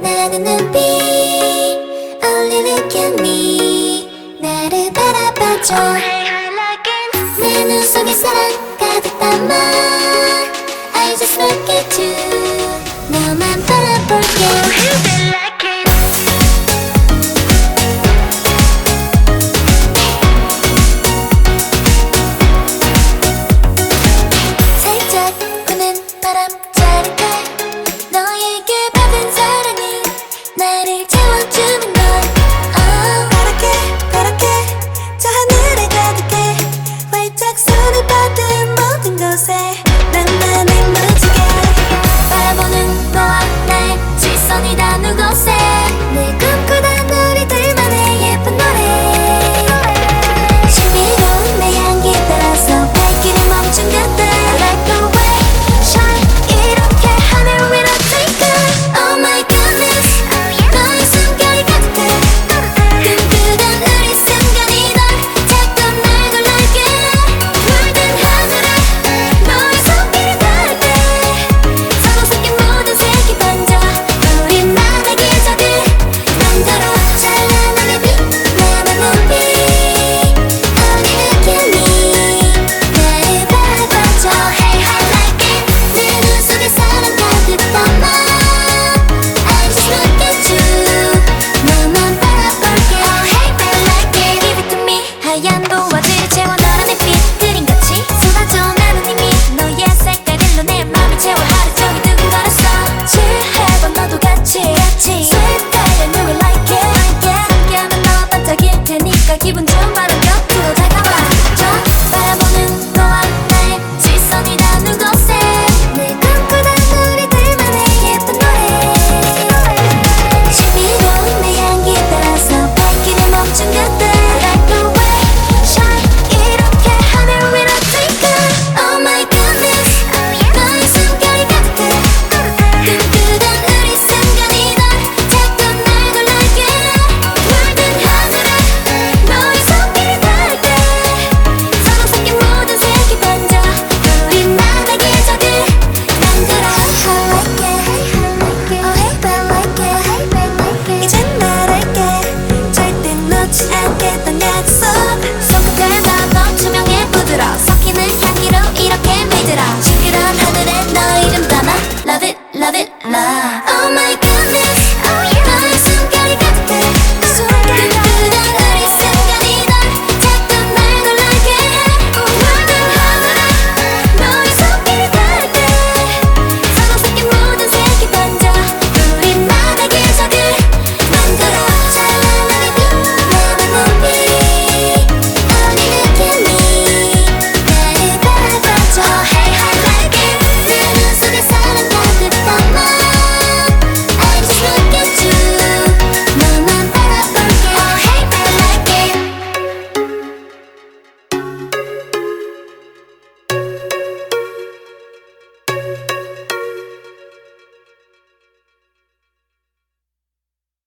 나는 눈빛 Only look at me 나를 바라봐줘 내 눈 속에 사랑 가득 담아 I just look at you it out.